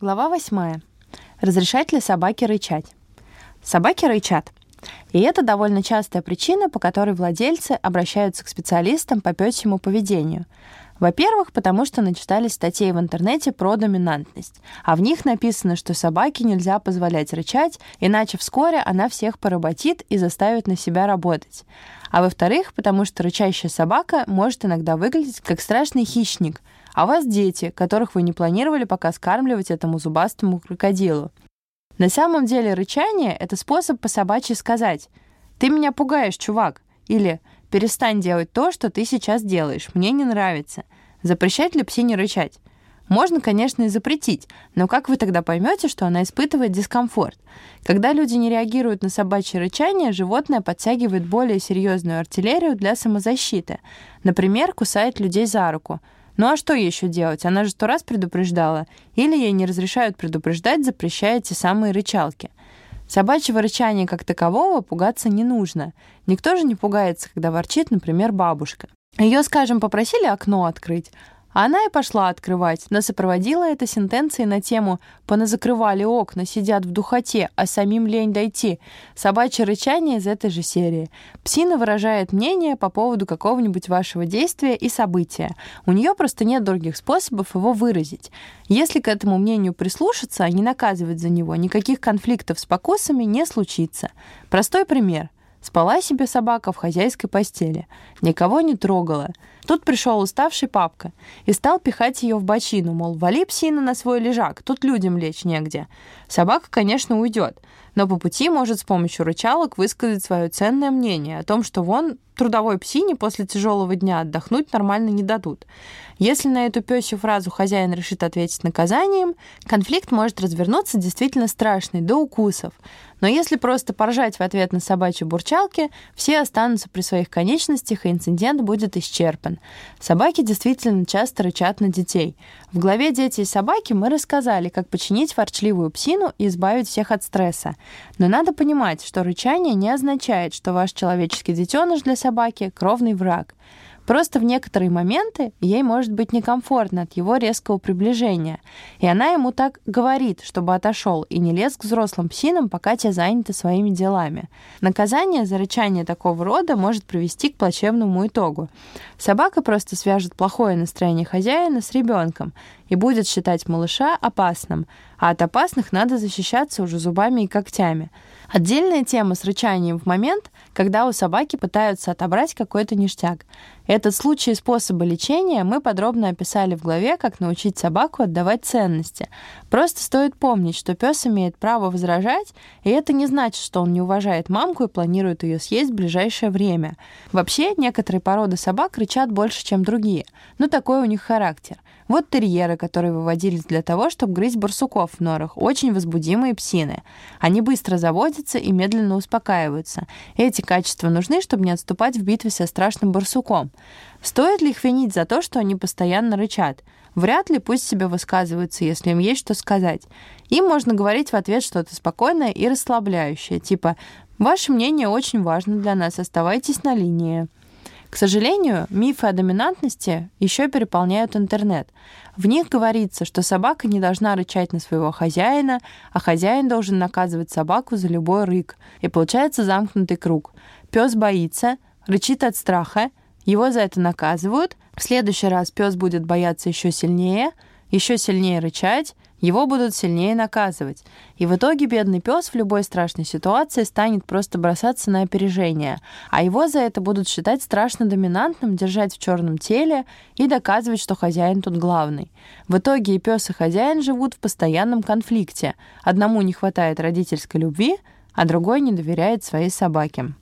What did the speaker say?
Глава восьмая. Разрешать ли собаке рычать? Собаки рычат. И это довольно частая причина, по которой владельцы обращаются к специалистам по пёсьему поведению. Во-первых, потому что начитались статей в интернете про доминантность, а в них написано, что собаке нельзя позволять рычать, иначе вскоре она всех поработит и заставит на себя работать. А во-вторых, потому что рычащая собака может иногда выглядеть как страшный хищник, а у вас дети, которых вы не планировали пока скармливать этому зубастому крокодилу. На самом деле рычание — это способ по собачьи сказать «Ты меня пугаешь, чувак» или Перестань делать то, что ты сейчас делаешь. Мне не нравится. Запрещать ли псине рычать? Можно, конечно, и запретить, но как вы тогда поймете, что она испытывает дискомфорт? Когда люди не реагируют на собачье рычание, животное подтягивает более серьезную артиллерию для самозащиты. Например, кусает людей за руку. Ну а что еще делать? Она же сто раз предупреждала. Или ей не разрешают предупреждать, запрещая те самые рычалки. Собачьего рычания как такового пугаться не нужно. Никто же не пугается, когда ворчит, например, бабушка. Ее, скажем, попросили окно открыть, она и пошла открывать, но сопроводила это сентенцией на тему «поназакрывали окна, сидят в духоте, а самим лень дойти». Собачье рычание из этой же серии. Псина выражает мнение по поводу какого-нибудь вашего действия и события. У нее просто нет других способов его выразить. Если к этому мнению прислушаться, а не наказывать за него, никаких конфликтов с покусами не случится. Простой пример – Спала себе собака в хозяйской постели. Никого не трогала. Тут пришел уставший папка и стал пихать ее в бочину, мол, вали псина на свой лежак, тут людям лечь негде. Собака, конечно, уйдет, но по пути может с помощью рычалок высказать свое ценное мнение о том, что вон трудовой псине после тяжелого дня отдохнуть нормально не дадут. Если на эту пёсью фразу хозяин решит ответить наказанием, конфликт может развернуться действительно страшный, до укусов. Но если просто поржать в ответ на собачьи бурчалки, все останутся при своих конечностях, и инцидент будет исчерпан. Собаки действительно часто рычат на детей. В главе «Дети и собаки» мы рассказали, как починить ворчливую псину и избавить всех от стресса. Но надо понимать, что рычание не означает, что ваш человеческий детеныш для собаки — кровный враг. Просто в некоторые моменты ей может быть некомфортно от его резкого приближения, и она ему так говорит, чтобы отошел и не лез к взрослым псинам, пока те заняты своими делами. Наказание за рычание такого рода может привести к плачевному итогу. Собака просто свяжет плохое настроение хозяина с ребенком и будет считать малыша опасным, а от опасных надо защищаться уже зубами и когтями. Отдельная тема с рычанием в момент, когда у собаки пытаются отобрать какой-то ништяк. Этот случай и способы лечения мы подробно описали в главе «Как научить собаку отдавать ценности». Просто стоит помнить, что пес имеет право возражать, и это не значит, что он не уважает мамку и планирует ее съесть в ближайшее время. Вообще, некоторые породы собак рычат больше, чем другие, но такой у них характер. Вот терьеры, которые выводились для того, чтобы грызть барсуков в норах, очень возбудимые псины. Они быстро заводятся и медленно успокаиваются. Эти качества нужны, чтобы не отступать в битве со страшным барсуком. Стоит ли их винить за то, что они постоянно рычат? Вряд ли пусть себе высказываются, если им есть что сказать. Им можно говорить в ответ что-то спокойное и расслабляющее, типа «Ваше мнение очень важно для нас, оставайтесь на линии». К сожалению, мифы о доминантности еще переполняют интернет. В них говорится, что собака не должна рычать на своего хозяина, а хозяин должен наказывать собаку за любой рык. И получается замкнутый круг. Пес боится, рычит от страха, его за это наказывают, в следующий раз пес будет бояться еще сильнее, еще сильнее рычать, его будут сильнее наказывать. И в итоге бедный пес в любой страшной ситуации станет просто бросаться на опережение, а его за это будут считать страшно доминантным, держать в черном теле и доказывать, что хозяин тут главный. В итоге и пес, и хозяин живут в постоянном конфликте. Одному не хватает родительской любви, а другой не доверяет своей собаке.